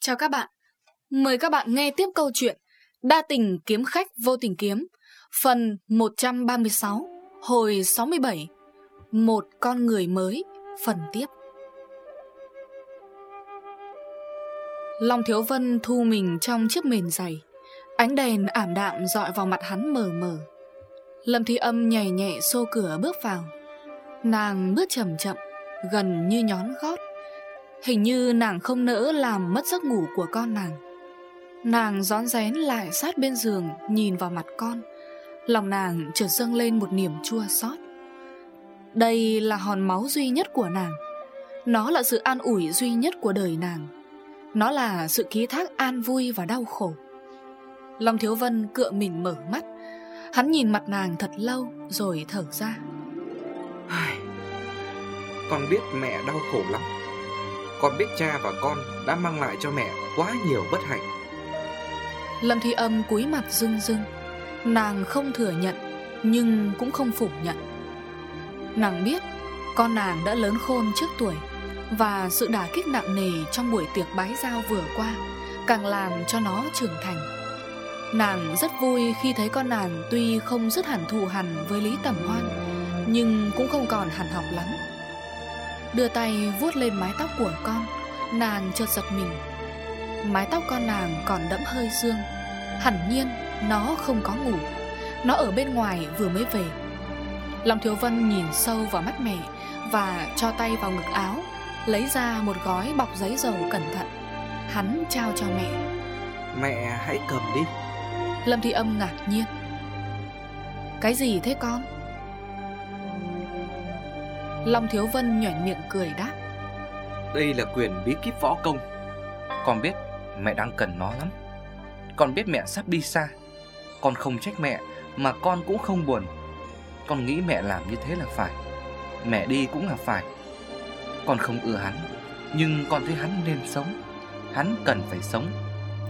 Chào các bạn, mời các bạn nghe tiếp câu chuyện Đa tình kiếm khách vô tình kiếm Phần 136, hồi 67 Một con người mới, phần tiếp. Long Thiếu Vân thu mình trong chiếc mền dày Ánh đèn ảm đạm dọi vào mặt hắn mờ mờ. Lâm Thi Âm nhảy nhẹ xô cửa bước vào. Nàng bước chậm chậm Gần như nhón gót. Hình như nàng không nỡ làm mất giấc ngủ của con nàng. Nàng rón rén lại sát bên giường, Nhìn vào mặt con. Lòng nàng chợt dâng lên một niềm chua xót. Đây là hòn máu duy nhất của nàng. Nó là sự an ủi duy nhất của đời nàng. Nó là sự ký thác an vui và đau khổ. Long Thiếu Vân cựa mình mở mắt. Hắn nhìn mặt nàng thật lâu rồi thở ra. Con biết mẹ đau khổ lắm. Con biết cha và con đã mang lại cho mẹ quá nhiều bất hạnh. Lâm Thi Âm cúi mặt rưng rưng. Nàng không thừa nhận, Nhưng cũng không phủ nhận. Nàng biết Con nàng đã lớn khôn trước tuổi Và sự đả kích nặng nề Trong buổi tiệc bái giao vừa qua Càng làm cho nó trưởng thành. Nàng rất vui khi thấy con nàng Tuy không rất hẳn thù hằn với Lý Tẩm Hoan, Nhưng cũng không còn hẳn học lắm. Đưa tay vuốt lên mái tóc của con. Nàng chợt giật mình. Mái tóc con nàng còn đẫm hơi dương. Hẳn nhiên nó không có ngủ. Nó ở bên ngoài vừa mới về. Lòng Thiếu Vân nhìn sâu vào mắt mẹ Và cho tay vào ngực áo Lấy ra một gói bọc giấy dầu cẩn thận. Hắn trao cho mẹ. Mẹ hãy cầm đi. Lâm Thị Âm ngạc nhiên. Cái gì thế con? Long Thiếu Vân nhoẻn miệng cười đáp. Đây là quyền bí kíp võ công. Con biết mẹ đang cần nó lắm. Con biết mẹ sắp đi xa. Con không trách mẹ, Mà con cũng không buồn. Con nghĩ mẹ làm như thế là phải. Mẹ đi cũng là phải. Con không ưa hắn, Nhưng con thấy hắn nên sống. Hắn cần phải sống.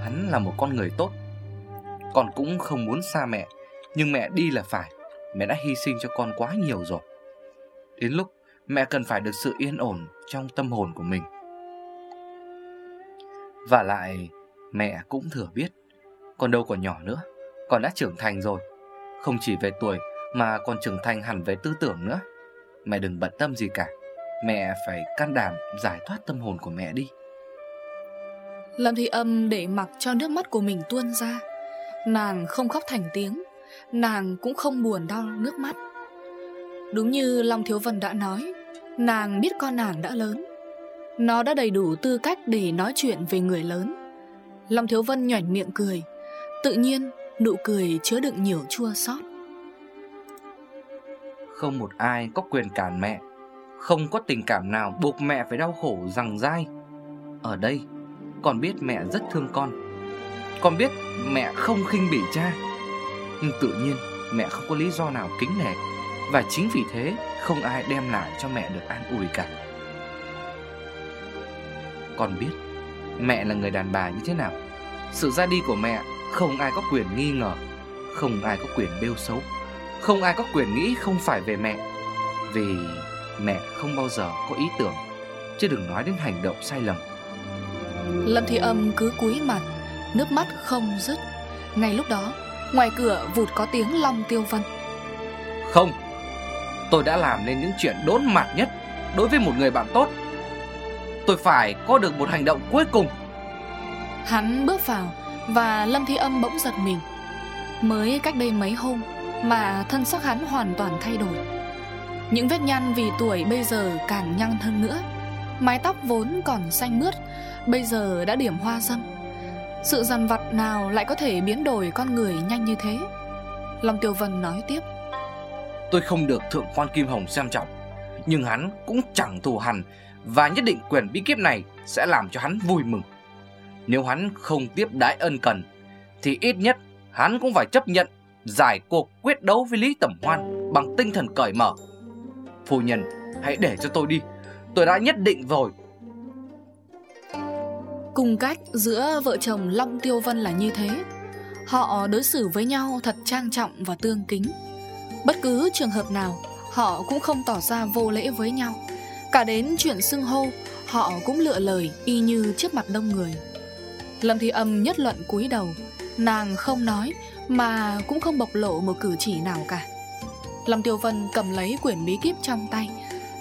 Hắn là một con người tốt. Con cũng không muốn xa mẹ, Nhưng mẹ đi là phải. Mẹ đã hy sinh cho con quá nhiều rồi. Đến lúc mẹ cần phải được sự yên ổn trong tâm hồn của mình. Và lại, mẹ cũng thừa biết, con đâu còn nhỏ nữa, con đã trưởng thành rồi. Không chỉ về tuổi mà còn trưởng thành hẳn về tư tưởng nữa. Mẹ đừng bận tâm gì cả, mẹ phải can đảm giải thoát tâm hồn của mẹ đi. Lâm Thị Âm để mặc cho nước mắt của mình tuôn ra. Nàng không khóc thành tiếng, nàng cũng không buồn đau nước mắt. Đúng như Long Thiếu Vân đã nói, Nàng biết con nàng đã lớn. Nó đã đầy đủ tư cách để nói chuyện về người lớn. Long Thiếu Vân nhoảnh miệng cười, Tự nhiên nụ cười chứa đựng nhiều chua xót. Không một ai có quyền cản mẹ, Không có tình cảm nào buộc mẹ phải đau khổ rằng dai. Ở đây, Con biết mẹ rất thương con. Con biết mẹ không khinh bỉ cha. Nhưng tự nhiên mẹ không có lý do nào kính nể. Và chính vì thế không ai đem lại cho mẹ được an ủi cả. Con biết mẹ là người đàn bà như thế nào. Sự ra đi của mẹ không ai có quyền nghi ngờ Không ai có quyền bêu xấu Không ai có quyền nghĩ không phải về mẹ. Vì mẹ không bao giờ có ý tưởng Chứ đừng nói đến hành động sai lầm. Lâm Thị Âm cứ cúi mặt Nước mắt không dứt. Ngay lúc đó Ngoài cửa vụt có tiếng Long Tiêu Vân. Không Tôi đã làm nên những chuyện đốn mặt nhất Đối với một người bạn tốt. Tôi phải có được một hành động cuối cùng. Hắn bước vào Và Lâm Thi Âm bỗng giật mình. Mới cách đây mấy hôm Mà thân sắc hắn hoàn toàn thay đổi. Những vết nhăn vì tuổi bây giờ càng nhăn hơn nữa. Mái tóc vốn còn xanh mướt, Bây giờ đã điểm hoa dâm. Sự dằn vặt nào lại có thể biến đổi con người nhanh như thế? Long Tiêu Vân nói tiếp. Tôi không được thượng quan Kim Hồng xem trọng. Nhưng hắn cũng chẳng thù hằn, Và nhất định quyền bí kíp này Sẽ làm cho hắn vui mừng. Nếu hắn không tiếp đái ân cần, Thì ít nhất hắn cũng phải chấp nhận Giải cuộc quyết đấu với Lý Tẩm Hoan Bằng tinh thần cởi mở. Phu nhân, hãy để cho tôi đi. Tôi đã nhất định rồi. Cùng cách giữa vợ chồng Long Tiêu Vân là như thế. Họ đối xử với nhau thật trang trọng và tương kính. Bất cứ trường hợp nào, Họ cũng không tỏ ra vô lễ với nhau. Cả đến chuyện xưng hô, Họ cũng lựa lời y như trước mặt đông người. Lâm Thi Âm nhất luận cúi đầu. Nàng không nói, Mà cũng không bộc lộ một cử chỉ nào cả. Lâm Tiêu Vân cầm lấy quyển bí kíp trong tay.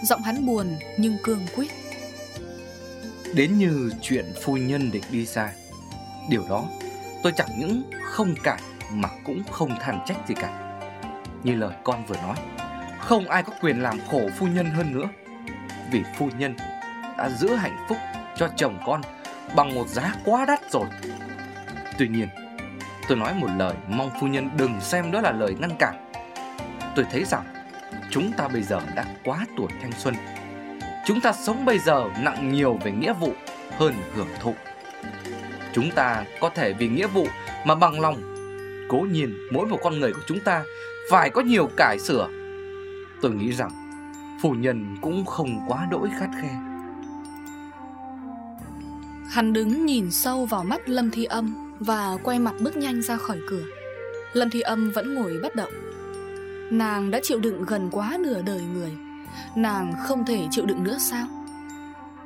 Giọng hắn buồn nhưng cương quyết. Đến như chuyện phu nhân định đi xa Điều đó, tôi chẳng những không cãi Mà cũng không than trách gì cả. Như lời con vừa nói, Không ai có quyền làm khổ phu nhân hơn nữa. Vì phu nhân đã giữ hạnh phúc cho chồng con Bằng một giá quá đắt rồi. Tuy nhiên, Tôi nói một lời mong phu nhân đừng xem đó là lời ngăn cản. Tôi thấy rằng Chúng ta bây giờ đã quá tuổi thanh xuân. Chúng ta sống bây giờ nặng nhiều về nghĩa vụ hơn hưởng thụ. Chúng ta có thể vì nghĩa vụ mà bằng lòng, Cố nhiên mỗi một con người của chúng ta phải có nhiều cải sửa. Tôi nghĩ rằng, phu nhân cũng không quá đỗi khắt khe. Hắn đứng nhìn sâu vào mắt Lâm Thi Âm Và quay mặt bước nhanh ra khỏi cửa. Lâm Thi Âm vẫn ngồi bất động. Nàng đã chịu đựng gần quá nửa đời người. Nàng không thể chịu đựng nữa sao?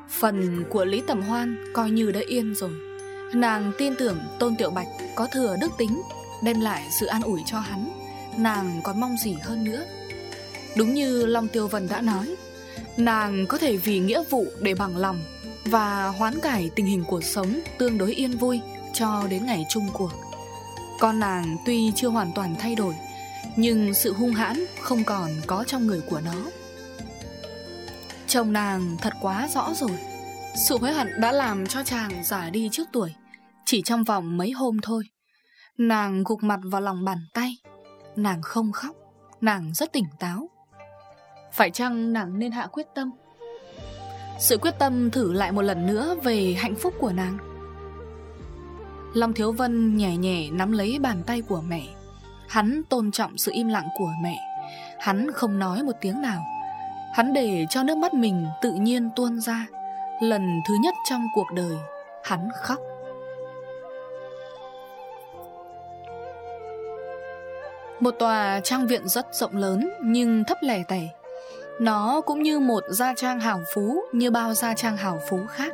Phần của Lý Tầm Hoan coi như đã yên rồi. Nàng tin tưởng Tôn Tiểu Bạch có thừa đức tính, Đem lại sự an ủi cho hắn. Nàng còn mong gì hơn nữa? Đúng như Long Tiêu Vân đã nói, Nàng có thể vì nghĩa vụ để bằng lòng Và hoán cải tình hình cuộc sống tương đối yên vui Cho đến ngày chung cuộc. Con nàng tuy chưa hoàn toàn thay đổi, Nhưng sự hung hãn không còn có trong người của nó. Chồng nàng thật quá rõ rồi. Sự hối hận đã làm cho chàng già đi trước tuổi, Chỉ trong vòng mấy hôm thôi. Nàng gục mặt vào lòng bàn tay. Nàng không khóc, Nàng rất tỉnh táo. Phải chăng nàng nên hạ quyết tâm? Sự quyết tâm thử lại một lần nữa Về hạnh phúc của nàng. Long Thiếu Vân nhẹ nhẹ nắm lấy bàn tay của mẹ. Hắn tôn trọng sự im lặng của mẹ. Hắn không nói một tiếng nào. Hắn để cho nước mắt mình tự nhiên tuôn ra. Lần thứ nhất trong cuộc đời, Hắn khóc. Một tòa trang viện rất rộng lớn Nhưng thấp lẻ tẻ. Nó cũng như một gia trang hào phú Như bao gia trang hào phú khác.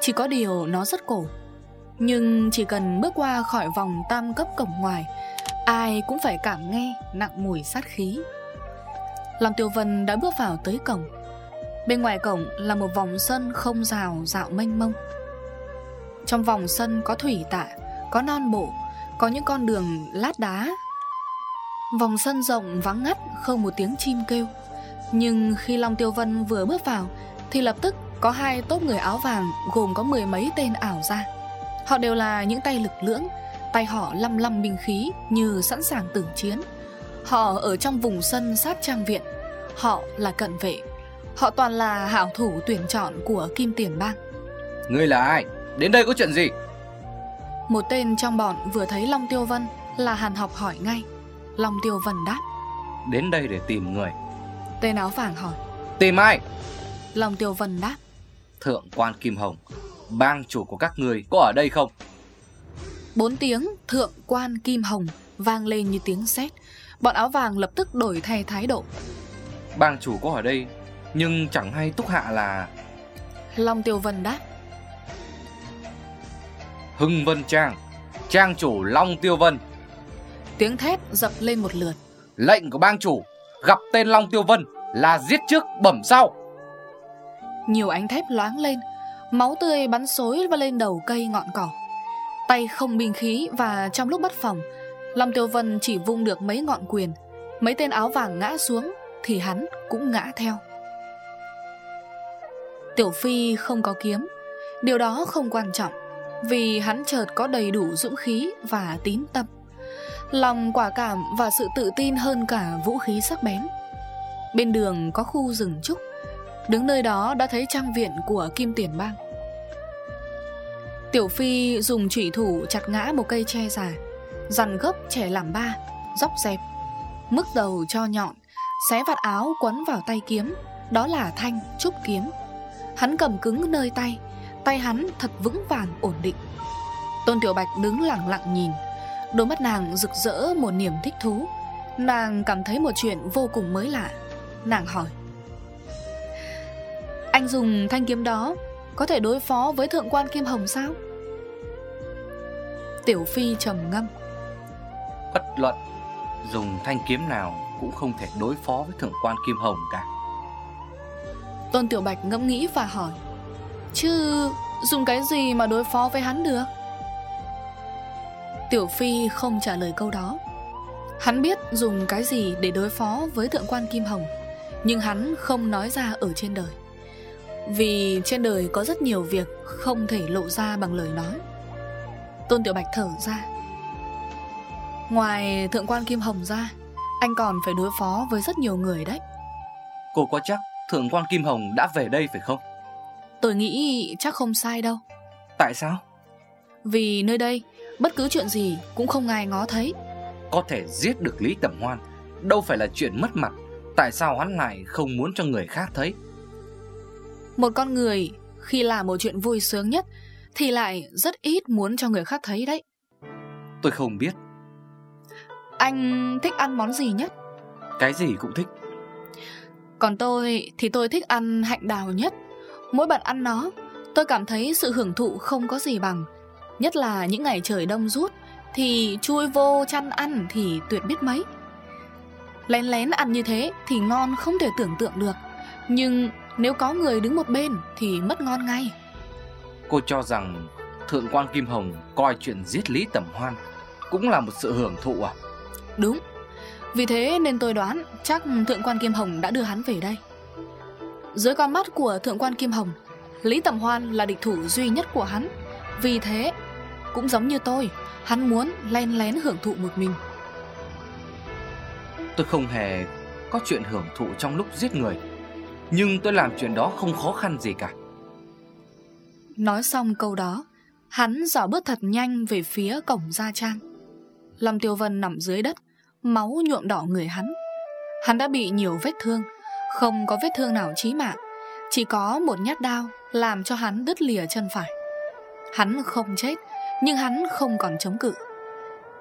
Chỉ có điều nó rất cổ. Nhưng chỉ cần bước qua khỏi vòng tam cấp cổng ngoài, Ai cũng phải cảm nghe nặng mùi sát khí. Lòng Tiêu Vân đã bước vào tới cổng. Bên ngoài cổng là một vòng sân không rào dạo mênh mông. Trong vòng sân có thủy tạ, Có non bộ, Có những con đường lát đá Vòng sân rộng vắng ngắt Không một tiếng chim kêu. Nhưng khi Long Tiêu Vân vừa bước vào Thì lập tức có hai tốt người áo vàng Gồm có mười mấy tên ảo ra. Họ đều là những tay lực lưỡng Tay họ lăm lăm binh khí Như sẵn sàng tưởng chiến. Họ ở trong vùng sân sát trang viện. Họ là cận vệ. Họ toàn là hảo thủ tuyển chọn của Kim Tiền Bang. Ngươi là ai? Đến đây có chuyện gì? Một tên trong bọn vừa thấy Long Tiêu Vân Là Hàn học hỏi ngay Long Tiêu Vân đáp. Đến đây để tìm người. Tên áo vàng hỏi. Tìm ai? Long Tiêu Vân đáp. Thượng quan Kim Hồng Bang chủ của các người có ở đây không? Bốn tiếng Thượng quan Kim Hồng Vang lên như tiếng sét. Bọn áo vàng lập tức đổi thay thái độ. Bang chủ có ở đây Nhưng chẳng hay túc hạ là Long Tiêu Vân đáp. Hưng Vân Trang Trang chủ Long Tiêu Vân Tiếng thét dập lên một lượt. Lệnh của bang chủ Gặp tên Long Tiêu Vân Là giết trước bẩm sau. Nhiều ánh thép loáng lên Máu tươi bắn xối vào lên đầu cây ngọn cỏ. Tay không binh khí Và trong lúc bắt phòng Long Tiêu Vân chỉ vung được mấy ngọn quyền. Mấy tên áo vàng ngã xuống Thì hắn cũng ngã theo. Tiểu Phi không có kiếm. Điều đó không quan trọng Vì hắn chợt có đầy đủ dũng khí và tín tâm Lòng quả cảm và sự tự tin hơn cả vũ khí sắc bén. Bên đường có khu rừng trúc, Đứng nơi đó đã thấy trang viện của Kim Tiền Bang. Tiểu Phi dùng trụy thủ chặt ngã một cây tre già Dằn gấp trẻ làm ba Dóc dẹp, Mức đầu cho nhọn, Xé vạt áo quấn vào tay kiếm, Đó là thanh trúc kiếm. Hắn cầm cứng nơi tay Tay hắn thật vững vàng ổn định. Tôn Tiểu Bạch đứng lặng lặng nhìn Đôi mắt nàng rực rỡ một niềm thích thú. Nàng cảm thấy một chuyện vô cùng mới lạ. Nàng hỏi. Anh dùng thanh kiếm đó Có thể đối phó với thượng quan Kim Hồng sao? Tiểu Phi trầm ngâm. Bất luận Dùng thanh kiếm nào Cũng không thể đối phó với thượng quan Kim Hồng cả. Tôn Tiểu Bạch ngẫm nghĩ và hỏi. Chứ dùng cái gì mà đối phó với hắn được Tiểu Phi không trả lời câu đó. Hắn biết dùng cái gì để đối phó với thượng quan Kim Hồng Nhưng hắn không nói ra ở trên đời. Vì trên đời có rất nhiều việc không thể lộ ra bằng lời nói. Tôn Tiểu Bạch thở ra. Ngoài thượng quan Kim Hồng ra Anh còn phải đối phó với rất nhiều người đấy. Cô có chắc thượng quan Kim Hồng đã về đây phải không? Tôi nghĩ chắc không sai đâu. Tại sao? Vì nơi đây Bất cứ chuyện gì cũng không ai ngó thấy. Có thể giết được Lý Tẩm Hoan Đâu phải là chuyện mất mặt. Tại sao hắn lại không muốn cho người khác thấy? Một con người khi làm một chuyện vui sướng nhất Thì lại rất ít muốn cho người khác thấy đấy. Tôi không biết. Anh thích ăn món gì nhất? Cái gì cũng thích. Còn tôi thì tôi thích ăn hạnh đào nhất. Mỗi bận ăn nó Tôi cảm thấy sự hưởng thụ không có gì bằng Nhất là những ngày trời đông rút Thì chui vô chăn ăn thì tuyệt biết mấy. Lén lén ăn như thế thì ngon không thể tưởng tượng được Nhưng nếu có người đứng một bên thì mất ngon ngay. Cô cho rằng Thượng quan Kim Hồng coi chuyện giết Lý Tẩm Hoan Cũng là một sự hưởng thụ à? Đúng. Vì thế nên tôi đoán chắc Thượng quan Kim Hồng đã đưa hắn về đây. Dưới con mắt của Thượng quan Kim Hồng Lý Tẩm Hoan là địch thủ duy nhất của hắn. Vì thế Cũng giống như tôi Hắn muốn len lén hưởng thụ một mình. Tôi không hề có chuyện hưởng thụ trong lúc giết người Nhưng tôi làm chuyện đó không khó khăn gì cả. Nói xong câu đó Hắn dạo bước thật nhanh về phía cổng Gia Trang. Lâm Tiêu Vân nằm dưới đất Máu nhuộm đỏ người hắn. Hắn đã bị nhiều vết thương Không có vết thương nào chí mạng Chỉ có một nhát đao Làm cho hắn đứt lìa chân phải. Hắn không chết nhưng hắn không còn chống cự.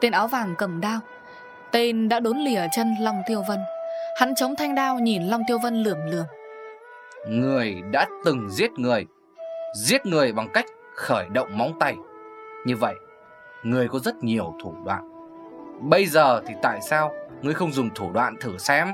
Tên áo vàng cầm đao, Tên đã đốn lìa chân Long Tiêu Vân. Hắn chống thanh đao nhìn Long Tiêu Vân lườm lườm. Người đã từng giết người Giết người bằng cách khởi động móng tay. Như vậy, Người có rất nhiều thủ đoạn. Bây giờ thì tại sao Người không dùng thủ đoạn thử xem?